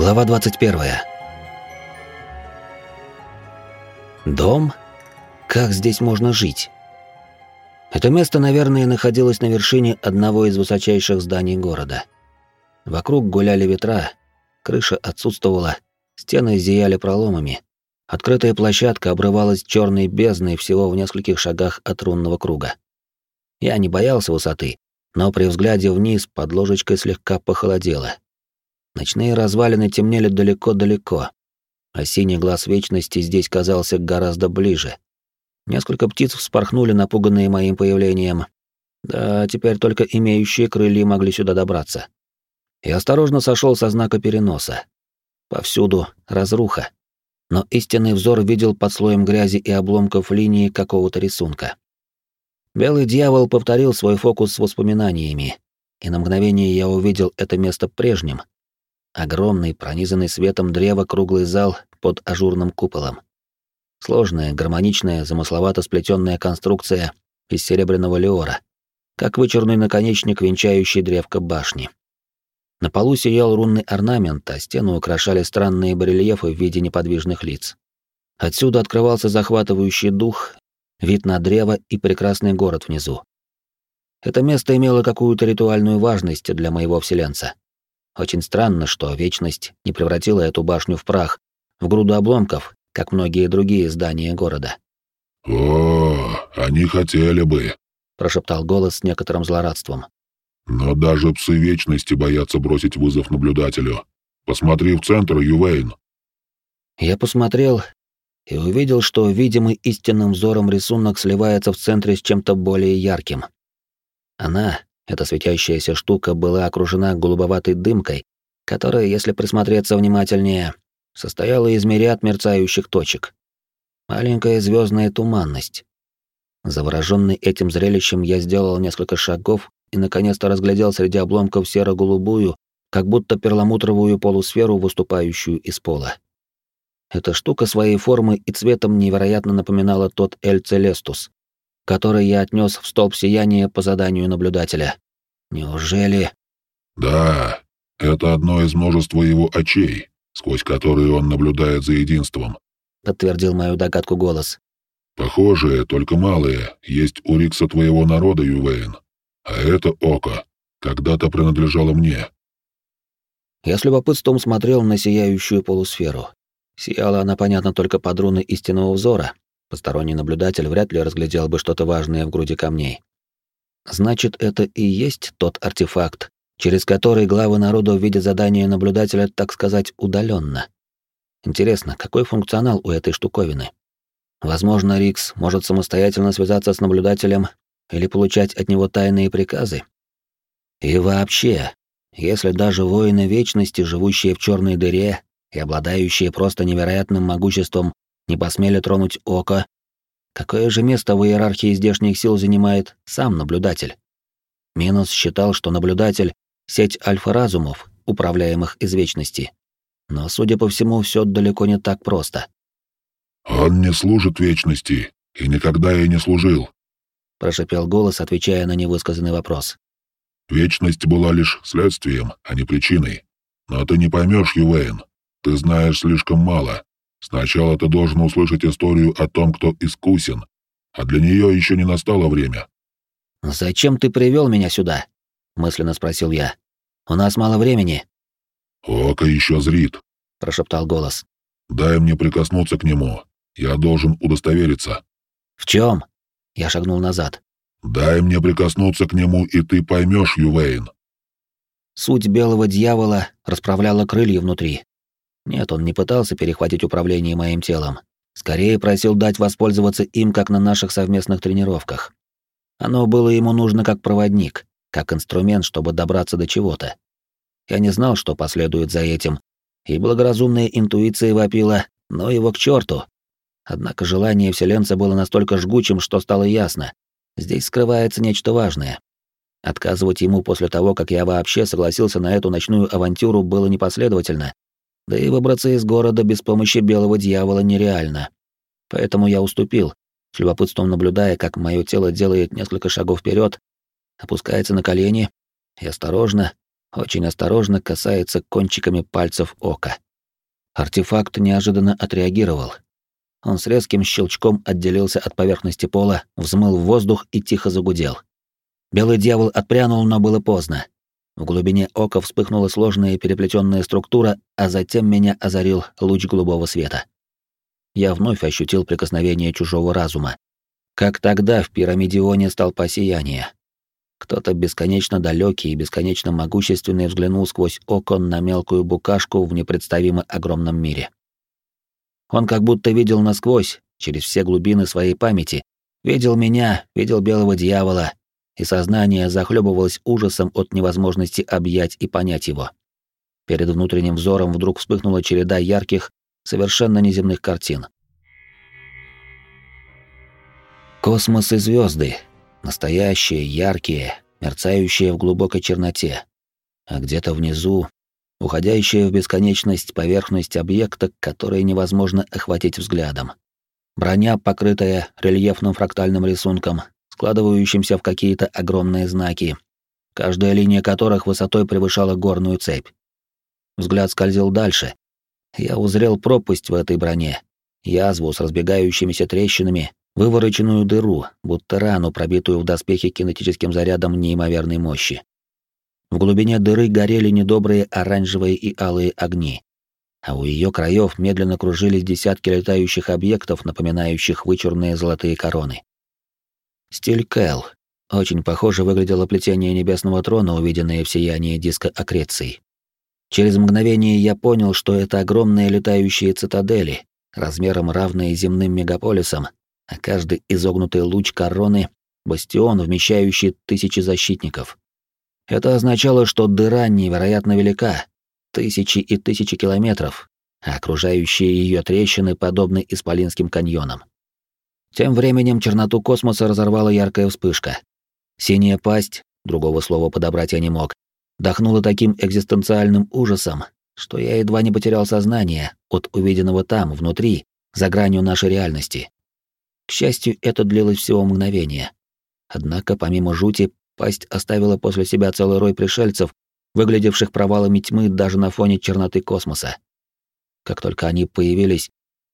Глава 21. Дом? Как здесь можно жить? Это место, наверное, находилось на вершине одного из высочайших зданий города. Вокруг гуляли ветра, крыша отсутствовала, стены зияли проломами. Открытая площадка обрывалась черной бездной всего в нескольких шагах от рунного круга. Я не боялся высоты, но при взгляде вниз под ложечкой слегка похолодело. Ночные развалины темнели далеко-далеко, а синий глаз вечности здесь казался гораздо ближе. Несколько птиц вспорхнули, напуганные моим появлением. Да, теперь только имеющие крылья могли сюда добраться. Я осторожно сошел со знака переноса. Повсюду разруха. Но истинный взор видел под слоем грязи и обломков линии какого-то рисунка. Белый дьявол повторил свой фокус с воспоминаниями, и на мгновение я увидел это место прежним, Огромный, пронизанный светом древа круглый зал под ажурным куполом. Сложная, гармоничная, замысловато сплетенная конструкция из серебряного леора, как вычурный наконечник, венчающий древко башни. На полу сиял рунный орнамент, а стену украшали странные барельефы в виде неподвижных лиц. Отсюда открывался захватывающий дух, вид на древо и прекрасный город внизу. Это место имело какую-то ритуальную важность для моего вселенца. Очень странно, что Вечность не превратила эту башню в прах, в груду обломков, как многие другие здания города. «О, они хотели бы», — прошептал голос с некоторым злорадством. «Но даже псы Вечности боятся бросить вызов наблюдателю. Посмотри в центр, Ювейн». Я посмотрел и увидел, что видимый истинным взором рисунок сливается в центре с чем-то более ярким. Она, эта светящаяся штука была окружена голубоватой дымкой, которая, если присмотреться внимательнее, состояла из мириад мерцающих точек. Маленькая звездная туманность. Завороженный этим зрелищем, я сделал несколько шагов и наконец-то разглядел среди обломков серо-голубую, как будто перламутровую полусферу, выступающую из пола. Эта штука своей формой и цветом невероятно напоминала тот Эль Целестус, который я отнес в столб сияния по заданию наблюдателя. Неужели... Да, это одно из множества его очей, сквозь которые он наблюдает за единством. Подтвердил мою догадку голос. Похожие, только малые, есть у Рикса твоего народа, Ювейн. А это око когда-то принадлежало мне. Я с любопытством смотрел на сияющую полусферу. Сияла она, понятно, только под руны истинного взора, Посторонний наблюдатель вряд ли разглядел бы что-то важное в груди камней. Значит, это и есть тот артефакт, через который главы народа видят задание наблюдателя, так сказать, удаленно. Интересно, какой функционал у этой штуковины? Возможно, Рикс может самостоятельно связаться с наблюдателем или получать от него тайные приказы. И вообще, если даже воины Вечности, живущие в черной дыре и обладающие просто невероятным могуществом, не посмели тронуть око. Какое же место в иерархии здешних сил занимает сам наблюдатель? Минус считал, что наблюдатель — сеть альфа-разумов, управляемых из вечности. Но, судя по всему, все далеко не так просто. «Он не служит вечности и никогда ей не служил», — прошипел голос, отвечая на невысказанный вопрос. «Вечность была лишь следствием, а не причиной. Но ты не поймешь, Ювейн. Ты знаешь слишком мало. Сначала ты должен услышать историю о том, кто искусен, а для нее еще не настало время. «Зачем ты привел меня сюда?» — мысленно спросил я. «У нас мало времени». «Око еще зрит», — прошептал голос. «Дай мне прикоснуться к нему. Я должен удостовериться». «В чем? Я шагнул назад. «Дай мне прикоснуться к нему, и ты поймешь, Ювейн». Суть белого дьявола расправляла крылья внутри, нет, он не пытался перехватить управление моим телом. Скорее просил дать воспользоваться им, как на наших совместных тренировках. Оно было ему нужно как проводник, как инструмент, чтобы добраться до чего-то. Я не знал, что последует за этим, и благоразумная интуиция вопила, но его к черту. Однако желание вселенца было настолько жгучим, что стало ясно. Здесь скрывается нечто важное. Отказывать ему после того, как я вообще согласился на эту ночную авантюру, было непоследовательно да и выбраться из города без помощи белого дьявола нереально. Поэтому я уступил, с любопытством наблюдая, как мое тело делает несколько шагов вперед, опускается на колени и осторожно, очень осторожно касается кончиками пальцев ока. Артефакт неожиданно отреагировал. Он с резким щелчком отделился от поверхности пола, взмыл в воздух и тихо загудел. Белый дьявол отпрянул, но было поздно. В глубине ока вспыхнула сложная переплетенная структура, а затем меня озарил луч голубого света. Я вновь ощутил прикосновение чужого разума. Как тогда в пирамидионе столпа сияния. Кто-то бесконечно далекий и бесконечно могущественный взглянул сквозь окон на мелкую букашку в непредставимо огромном мире. Он как будто видел насквозь, через все глубины своей памяти, видел меня, видел белого дьявола, и сознание захлебывалось ужасом от невозможности объять и понять его. Перед внутренним взором вдруг вспыхнула череда ярких, совершенно неземных картин. Космос и звезды, настоящие, яркие, мерцающие в глубокой черноте, а где-то внизу уходящая в бесконечность поверхность объекта, который невозможно охватить взглядом. Броня, покрытая рельефным фрактальным рисунком, складывающимся в какие-то огромные знаки, каждая линия которых высотой превышала горную цепь. Взгляд скользил дальше. Я узрел пропасть в этой броне, язву с разбегающимися трещинами, вывороченную дыру, будто рану, пробитую в доспехе кинетическим зарядом неимоверной мощи. В глубине дыры горели недобрые оранжевые и алые огни, а у ее краев медленно кружились десятки летающих объектов, напоминающих вычурные золотые короны. Стиль Кэл. Очень похоже выглядело плетение небесного трона, увиденное в сиянии диска аккреций. Через мгновение я понял, что это огромные летающие цитадели, размером равные земным мегаполисам, а каждый изогнутый луч короны — бастион, вмещающий тысячи защитников. Это означало, что дыра невероятно велика, тысячи и тысячи километров, а окружающие ее трещины подобны исполинским каньонам. Тем временем черноту космоса разорвала яркая вспышка. Синяя пасть, другого слова подобрать я не мог, дохнула таким экзистенциальным ужасом, что я едва не потерял сознание от увиденного там, внутри, за гранью нашей реальности. К счастью, это длилось всего мгновение. Однако, помимо жути, пасть оставила после себя целый рой пришельцев, выглядевших провалами тьмы даже на фоне черноты космоса. Как только они появились,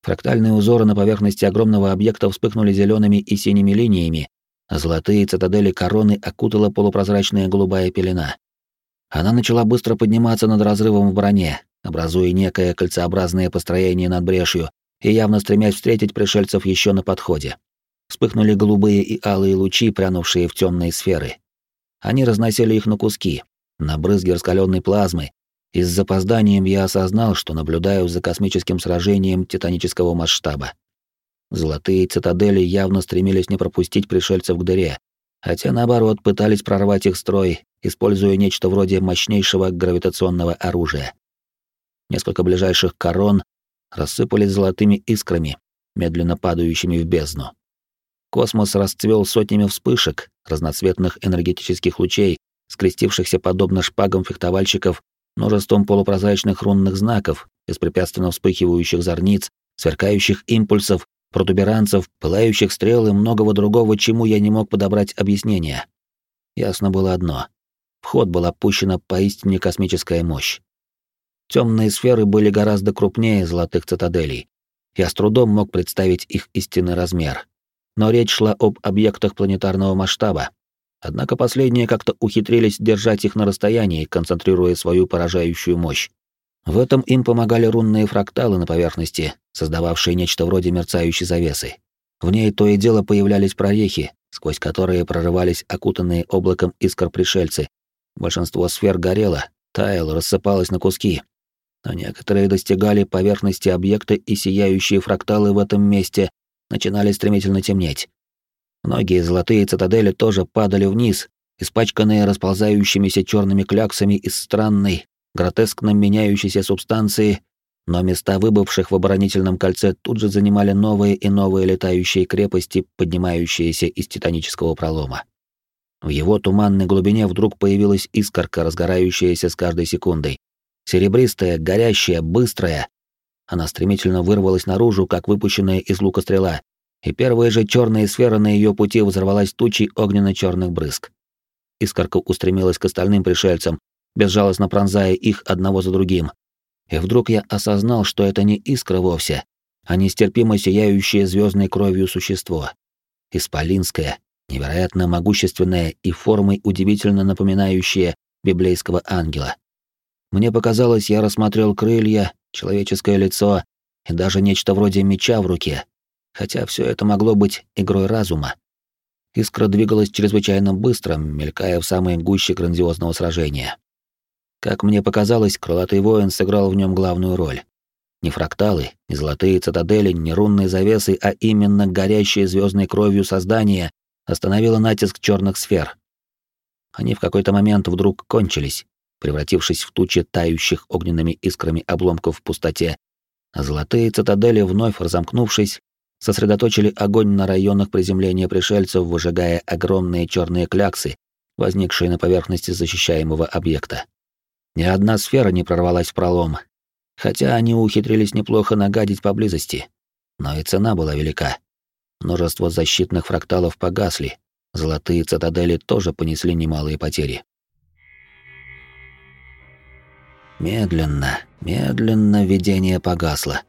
Фрактальные узоры на поверхности огромного объекта вспыхнули зелеными и синими линиями, а золотые цитадели короны окутала полупрозрачная голубая пелена. Она начала быстро подниматься над разрывом в броне, образуя некое кольцеобразное построение над брешью и явно стремясь встретить пришельцев еще на подходе. Вспыхнули голубые и алые лучи, прянувшие в темные сферы. Они разносили их на куски, на брызги раскаленной плазмы, и с запозданием я осознал, что наблюдаю за космическим сражением титанического масштаба. Золотые цитадели явно стремились не пропустить пришельцев к дыре, хотя наоборот пытались прорвать их строй, используя нечто вроде мощнейшего гравитационного оружия. Несколько ближайших корон рассыпались золотыми искрами, медленно падающими в бездну. Космос расцвел сотнями вспышек, разноцветных энергетических лучей, скрестившихся подобно шпагам фехтовальщиков множеством полупрозрачных рунных знаков, беспрепятственно вспыхивающих зорниц, сверкающих импульсов, протуберанцев, пылающих стрел и многого другого, чему я не мог подобрать объяснение. Ясно было одно. В ход была пущена поистине космическая мощь. Темные сферы были гораздо крупнее золотых цитаделей. Я с трудом мог представить их истинный размер. Но речь шла об объектах планетарного масштаба, Однако последние как-то ухитрились держать их на расстоянии, концентрируя свою поражающую мощь. В этом им помогали рунные фракталы на поверхности, создававшие нечто вроде мерцающей завесы. В ней то и дело появлялись прорехи, сквозь которые прорывались окутанные облаком искр пришельцы. Большинство сфер горело, таяло, рассыпалось на куски. Но некоторые достигали поверхности объекта, и сияющие фракталы в этом месте начинали стремительно темнеть. Многие золотые цитадели тоже падали вниз, испачканные расползающимися черными кляксами из странной, гротескно меняющейся субстанции, но места выбывших в оборонительном кольце тут же занимали новые и новые летающие крепости, поднимающиеся из титанического пролома. В его туманной глубине вдруг появилась искорка, разгорающаяся с каждой секундой. Серебристая, горящая, быстрая. Она стремительно вырвалась наружу, как выпущенная из лука стрела, и первая же черная сфера на ее пути взорвалась тучей огненно-черных брызг. Искорка устремилась к остальным пришельцам, безжалостно пронзая их одного за другим. И вдруг я осознал, что это не искра вовсе, а нестерпимо сияющее звездной кровью существо. Исполинское, невероятно могущественное и формой удивительно напоминающее библейского ангела. Мне показалось, я рассмотрел крылья, человеческое лицо и даже нечто вроде меча в руке, хотя все это могло быть игрой разума. Искра двигалась чрезвычайно быстро, мелькая в самой гуще грандиозного сражения. Как мне показалось, крылатый воин сыграл в нем главную роль. Не фракталы, не золотые цитадели, не рунные завесы, а именно горящее звездной кровью создание остановило натиск черных сфер. Они в какой-то момент вдруг кончились, превратившись в тучи тающих огненными искрами обломков в пустоте, а золотые цитадели, вновь разомкнувшись, сосредоточили огонь на районах приземления пришельцев, выжигая огромные черные кляксы, возникшие на поверхности защищаемого объекта. Ни одна сфера не прорвалась в пролом, хотя они ухитрились неплохо нагадить поблизости. Но и цена была велика. Множество защитных фракталов погасли, золотые цитадели тоже понесли немалые потери. Медленно, медленно видение погасло,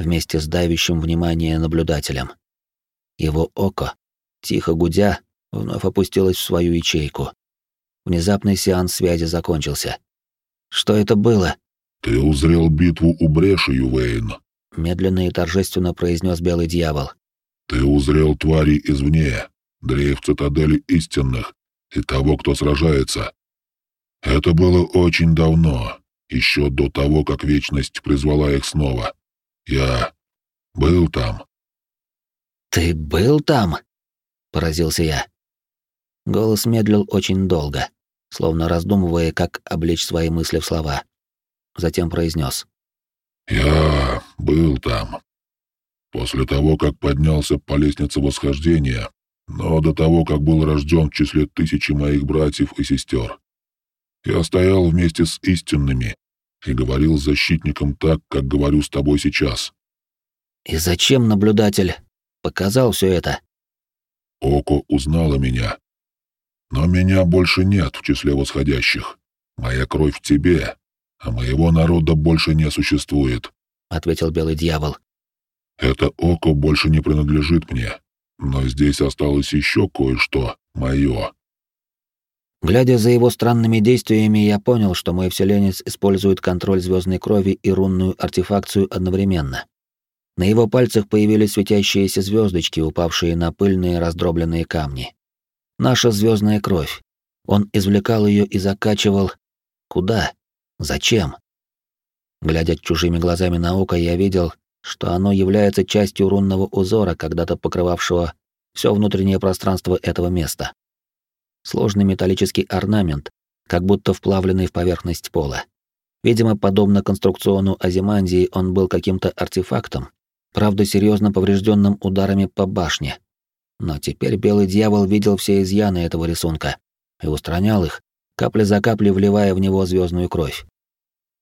вместе с давящим внимание наблюдателем. Его око, тихо гудя, вновь опустилось в свою ячейку. Внезапный сеанс связи закончился. Что это было? Ты узрел битву у бреши, Ювейн. Медленно и торжественно произнес белый дьявол. Ты узрел твари извне, дрейф цитадели истинных и того, кто сражается. Это было очень давно, еще до того, как Вечность призвала их снова. Я был там. «Ты был там?» — поразился я. Голос медлил очень долго, словно раздумывая, как облечь свои мысли в слова. Затем произнес: «Я был там. После того, как поднялся по лестнице восхождения, но до того, как был рожден в числе тысячи моих братьев и сестер. Я стоял вместе с истинными и говорил с защитником так, как говорю с тобой сейчас. И зачем наблюдатель показал все это? Око узнало меня. Но меня больше нет в числе восходящих. Моя кровь в тебе, а моего народа больше не существует, ответил белый дьявол. Это око больше не принадлежит мне, но здесь осталось еще кое-что мое. Глядя за его странными действиями, я понял, что мой вселенец использует контроль звездной крови и рунную артефакцию одновременно. На его пальцах появились светящиеся звездочки, упавшие на пыльные раздробленные камни. Наша звездная кровь. Он извлекал ее и закачивал. Куда? Зачем? Глядя чужими глазами на око, я видел, что оно является частью рунного узора, когда-то покрывавшего все внутреннее пространство этого места сложный металлический орнамент, как будто вплавленный в поверхность пола. Видимо, подобно конструкциону Азимандии, он был каким-то артефактом, правда, серьезно поврежденным ударами по башне. Но теперь белый дьявол видел все изъяны этого рисунка и устранял их, капля за каплей вливая в него звездную кровь.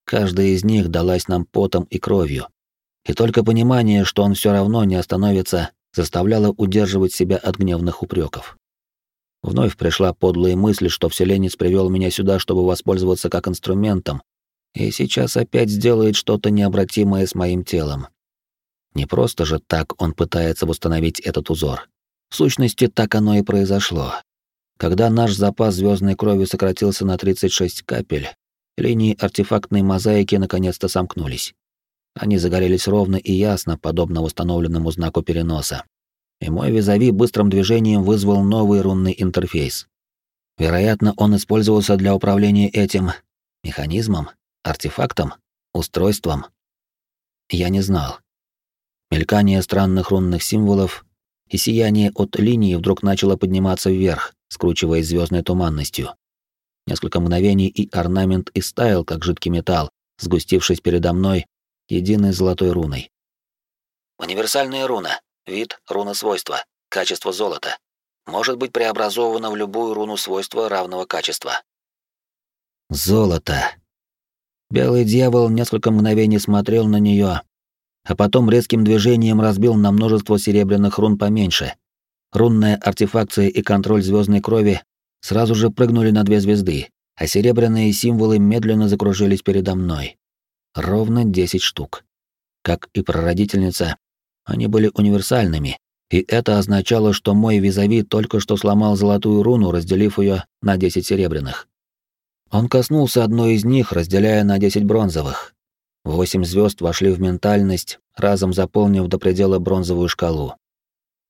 Каждая из них далась нам потом и кровью. И только понимание, что он все равно не остановится, заставляло удерживать себя от гневных упреков. Вновь пришла подлая мысль, что вселенец привел меня сюда, чтобы воспользоваться как инструментом, и сейчас опять сделает что-то необратимое с моим телом. Не просто же так он пытается восстановить этот узор. В сущности, так оно и произошло. Когда наш запас звездной крови сократился на 36 капель, линии артефактной мозаики наконец-то сомкнулись. Они загорелись ровно и ясно, подобно восстановленному знаку переноса и мой визави быстрым движением вызвал новый рунный интерфейс. Вероятно, он использовался для управления этим механизмом, артефактом, устройством. Я не знал. Мелькание странных рунных символов и сияние от линии вдруг начало подниматься вверх, скручиваясь звездной туманностью. Несколько мгновений и орнамент истаял, как жидкий металл, сгустившись передо мной единой золотой руной. Универсальная руна. Вид — руна свойства. Качество золота. Может быть преобразовано в любую руну свойства равного качества. Золото. Белый дьявол несколько мгновений смотрел на нее, а потом резким движением разбил на множество серебряных рун поменьше. Рунная артефакция и контроль звездной крови сразу же прыгнули на две звезды, а серебряные символы медленно закружились передо мной. Ровно 10 штук. Как и прародительница, они были универсальными, и это означало, что мой визави только что сломал золотую руну, разделив ее на 10 серебряных. Он коснулся одной из них, разделяя на 10 бронзовых. Восемь звезд вошли в ментальность, разом заполнив до предела бронзовую шкалу.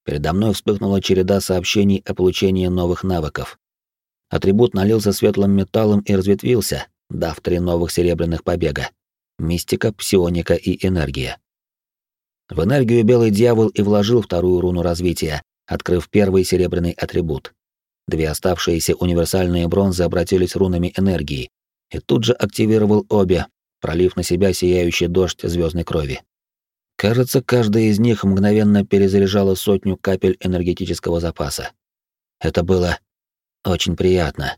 Передо мной вспыхнула череда сообщений о получении новых навыков. Атрибут налился светлым металлом и разветвился, дав три новых серебряных побега. Мистика, псионика и энергия. В энергию белый дьявол и вложил вторую руну развития, открыв первый серебряный атрибут. Две оставшиеся универсальные бронзы обратились рунами энергии, и тут же активировал обе, пролив на себя сияющий дождь звездной крови. Кажется, каждая из них мгновенно перезаряжала сотню капель энергетического запаса. Это было очень приятно.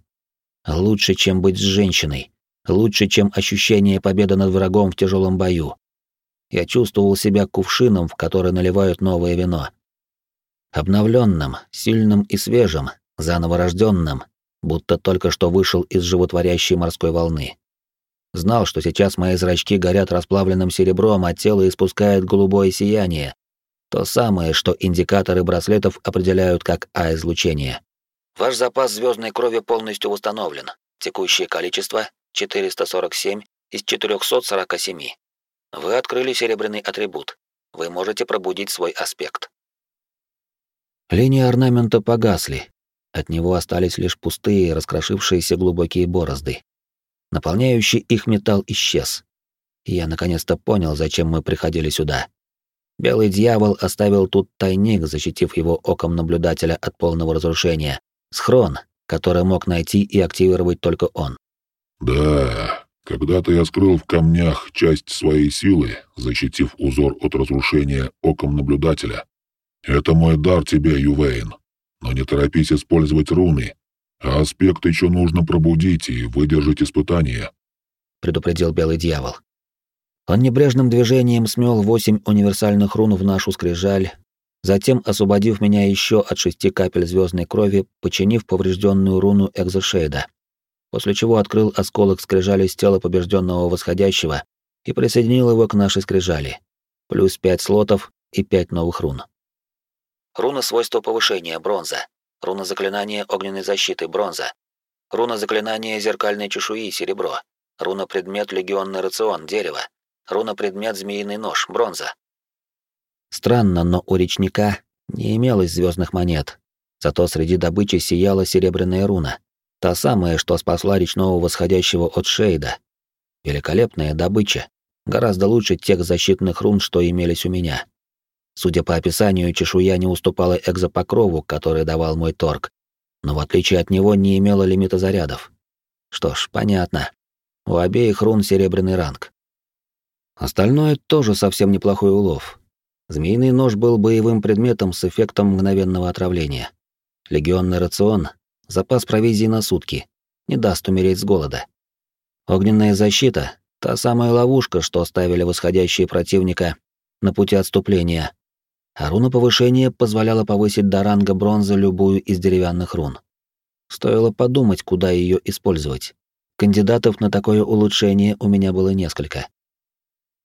Лучше, чем быть с женщиной. Лучше, чем ощущение победы над врагом в тяжелом бою. Я чувствовал себя кувшином, в который наливают новое вино. Обновленным, сильным и свежим, заново рожденным, будто только что вышел из животворящей морской волны. Знал, что сейчас мои зрачки горят расплавленным серебром, а тело испускает голубое сияние. То самое, что индикаторы браслетов определяют как А-излучение. Ваш запас звездной крови полностью восстановлен. Текущее количество 447 из 447. Вы открыли серебряный атрибут. Вы можете пробудить свой аспект. Линии орнамента погасли. От него остались лишь пустые, раскрошившиеся глубокие борозды. Наполняющий их металл исчез. И я наконец-то понял, зачем мы приходили сюда. Белый дьявол оставил тут тайник, защитив его оком наблюдателя от полного разрушения. Схрон, который мог найти и активировать только он. «Да, когда-то я скрыл в камнях часть своей силы, защитив узор от разрушения оком наблюдателя. Это мой дар тебе, Ювейн. Но не торопись использовать руны, а аспект еще нужно пробудить и выдержать испытание», — предупредил Белый Дьявол. Он небрежным движением смел восемь универсальных рун в нашу скрижаль, затем, освободив меня еще от шести капель звездной крови, починив поврежденную руну экзошейда, после чего открыл осколок скрижали с тела побежденного восходящего и присоединил его к нашей скрижали, плюс пять слотов и пять новых рун. Руна свойства повышения, бронза. Руна заклинания огненной защиты бронза. Руна заклинания зеркальной чешуи серебро. Руна предмет легионный рацион дерево. Руна предмет змеиный нож бронза. Странно, но у речника не имелось звездных монет. Зато среди добычи сияла серебряная руна. Та самая, что спасла речного восходящего от Шейда. Великолепная добыча. Гораздо лучше тех защитных рун, что имелись у меня. Судя по описанию, чешуя не уступала экзопокрову, который давал мой торг, но в отличие от него не имела лимита зарядов. Что ж, понятно. У обеих рун серебряный ранг. Остальное тоже совсем неплохой улов. Змеиный нож был боевым предметом с эффектом мгновенного отравления. Легионный рацион, запас провизии на сутки, не даст умереть с голода. Огненная защита — та самая ловушка, что ставили восходящие противника на пути отступления, а руна повышения позволяла повысить до ранга бронзы любую из деревянных рун. Стоило подумать, куда ее использовать. Кандидатов на такое улучшение у меня было несколько.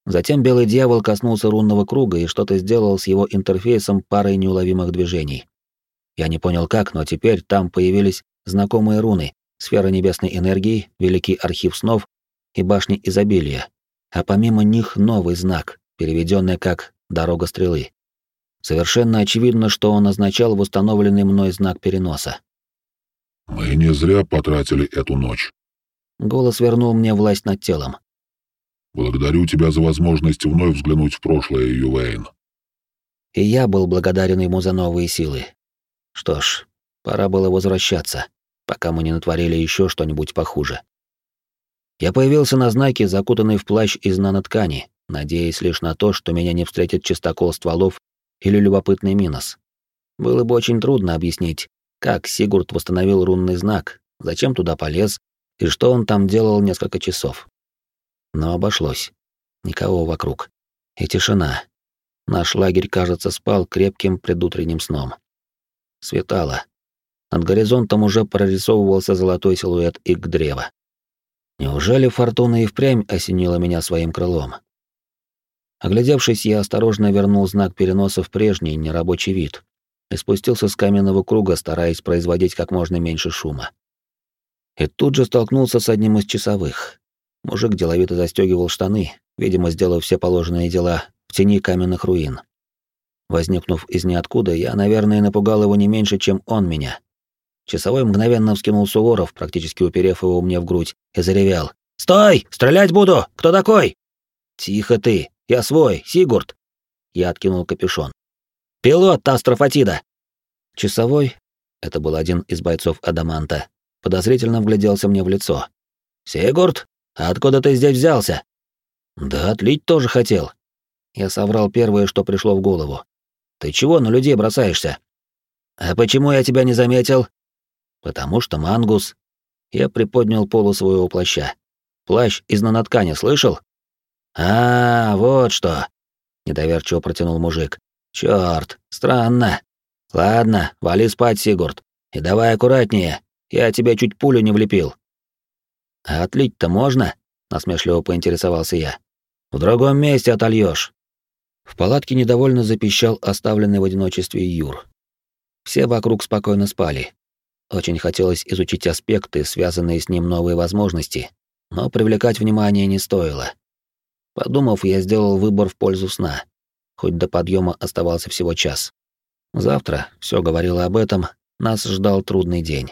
Затем белый дьявол коснулся рунного круга и что-то сделал с его интерфейсом парой неуловимых движений. Я не понял как, но теперь там появились знакомые руны, сфера небесной энергии, великий архив снов и башни изобилия, а помимо них новый знак, переведенный как «дорога стрелы». Совершенно очевидно, что он означал восстановленный мной знак переноса. «Мы не зря потратили эту ночь». Голос вернул мне власть над телом. «Благодарю тебя за возможность вновь взглянуть в прошлое, Ювейн». И я был благодарен ему за новые силы. Что ж, пора было возвращаться, пока мы не натворили еще что-нибудь похуже. Я появился на знаке, закутанный в плащ из наноткани, надеясь лишь на то, что меня не встретит чистокол стволов или любопытный Минос. Было бы очень трудно объяснить, как Сигурд восстановил рунный знак, зачем туда полез и что он там делал несколько часов. Но обошлось. Никого вокруг. И тишина. Наш лагерь, кажется, спал крепким предутренним сном. Светало. Над горизонтом уже прорисовывался золотой силуэт ик древа. Неужели фортуна и впрямь осенила меня своим крылом? Оглядевшись, я осторожно вернул знак переноса в прежний нерабочий вид и спустился с каменного круга, стараясь производить как можно меньше шума. И тут же столкнулся с одним из часовых. Мужик деловито застегивал штаны, видимо, сделав все положенные дела в тени каменных руин. Возникнув из ниоткуда, я, наверное, напугал его не меньше, чем он меня. Часовой мгновенно вскинул Суворов, практически уперев его мне в грудь, и заревел. «Стой! Стрелять буду! Кто такой?» «Тихо ты! Я свой, Сигурд!» Я откинул капюшон. «Пилот Астрофатида!» Часовой, это был один из бойцов Адаманта, подозрительно вгляделся мне в лицо. «Сигурд, откуда ты здесь взялся?» «Да отлить тоже хотел». Я соврал первое, что пришло в голову. «Ты чего на людей бросаешься?» «А почему я тебя не заметил?» «Потому что мангус». Я приподнял полу своего плаща. «Плащ из наноткани, слышал?» «А, вот что!» — недоверчиво протянул мужик. «Чёрт, странно. Ладно, вали спать, Сигурд, и давай аккуратнее, я тебе чуть пулю не влепил». «А отлить-то можно?» — насмешливо поинтересовался я. «В другом месте отольёшь». В палатке недовольно запищал оставленный в одиночестве Юр. Все вокруг спокойно спали. Очень хотелось изучить аспекты, связанные с ним новые возможности, но привлекать внимание не стоило. Подумав, я сделал выбор в пользу сна, хоть до подъема оставался всего час. Завтра, все говорило об этом, нас ждал трудный день.